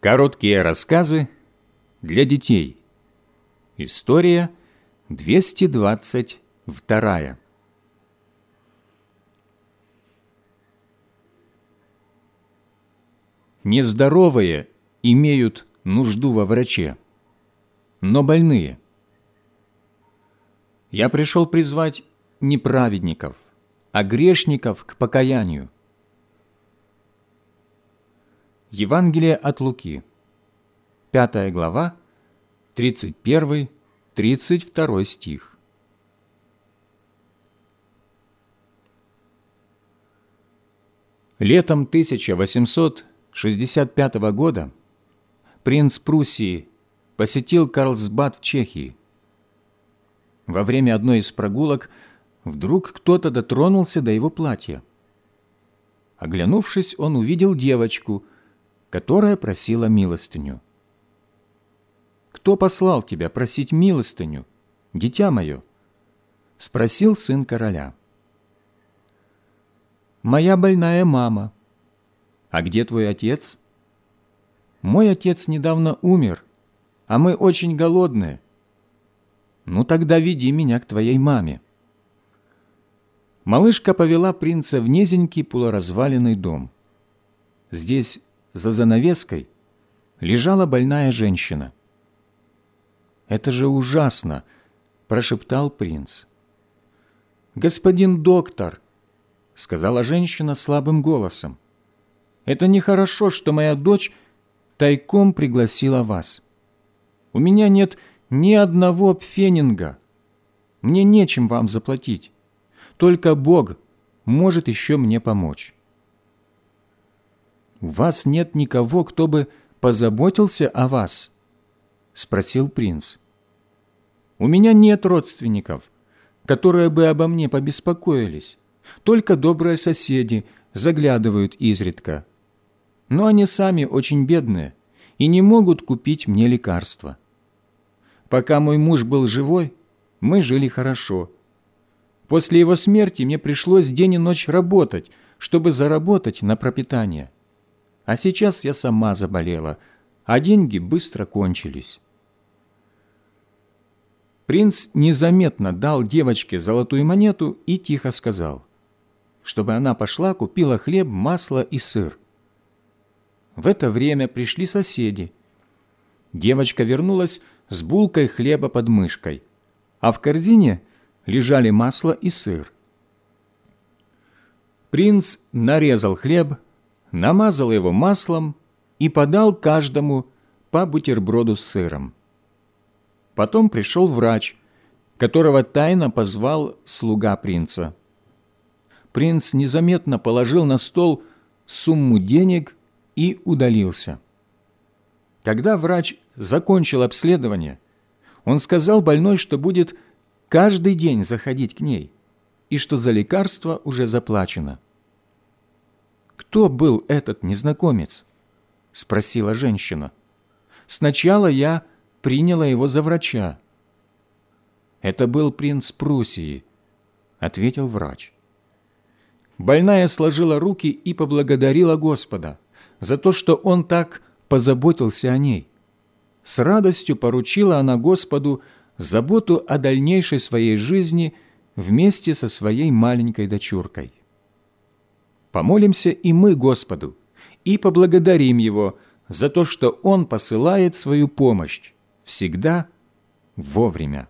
Короткие рассказы для детей. История 222. Нездоровые имеют нужду во враче, но больные. Я пришел призвать не праведников, а грешников к покаянию. Евангелие от Луки, 5 глава, 31-32 стих. Летом 1865 года принц Пруссии посетил Карлсбад в Чехии. Во время одной из прогулок вдруг кто-то дотронулся до его платья. Оглянувшись, он увидел девочку – которая просила милостыню. «Кто послал тебя просить милостыню, дитя мое?» — спросил сын короля. «Моя больная мама. А где твой отец?» «Мой отец недавно умер, а мы очень голодные. Ну тогда веди меня к твоей маме». Малышка повела принца в низенький полуразваленный дом. Здесь за занавеской лежала больная женщина. «Это же ужасно!» – прошептал принц. «Господин доктор!» – сказала женщина слабым голосом. «Это нехорошо, что моя дочь тайком пригласила вас. У меня нет ни одного пфенинга. Мне нечем вам заплатить. Только Бог может еще мне помочь» у вас нет никого, кто бы позаботился о вас?» – спросил принц. «У меня нет родственников, которые бы обо мне побеспокоились. Только добрые соседи заглядывают изредка. Но они сами очень бедные и не могут купить мне лекарства. Пока мой муж был живой, мы жили хорошо. После его смерти мне пришлось день и ночь работать, чтобы заработать на пропитание. А сейчас я сама заболела, а деньги быстро кончились. Принц незаметно дал девочке золотую монету и тихо сказал, чтобы она пошла, купила хлеб, масло и сыр. В это время пришли соседи. Девочка вернулась с булкой хлеба под мышкой, а в корзине лежали масло и сыр. Принц нарезал хлеб, намазал его маслом и подал каждому по бутерброду с сыром. Потом пришел врач, которого тайно позвал слуга принца. Принц незаметно положил на стол сумму денег и удалился. Когда врач закончил обследование, он сказал больной, что будет каждый день заходить к ней и что за лекарство уже заплачено. «Кто был этот незнакомец?» – спросила женщина. «Сначала я приняла его за врача». «Это был принц Пруссии», – ответил врач. Больная сложила руки и поблагодарила Господа за то, что Он так позаботился о ней. С радостью поручила она Господу заботу о дальнейшей своей жизни вместе со своей маленькой дочуркой. Помолимся и мы Господу, и поблагодарим Его за то, что Он посылает свою помощь всегда вовремя.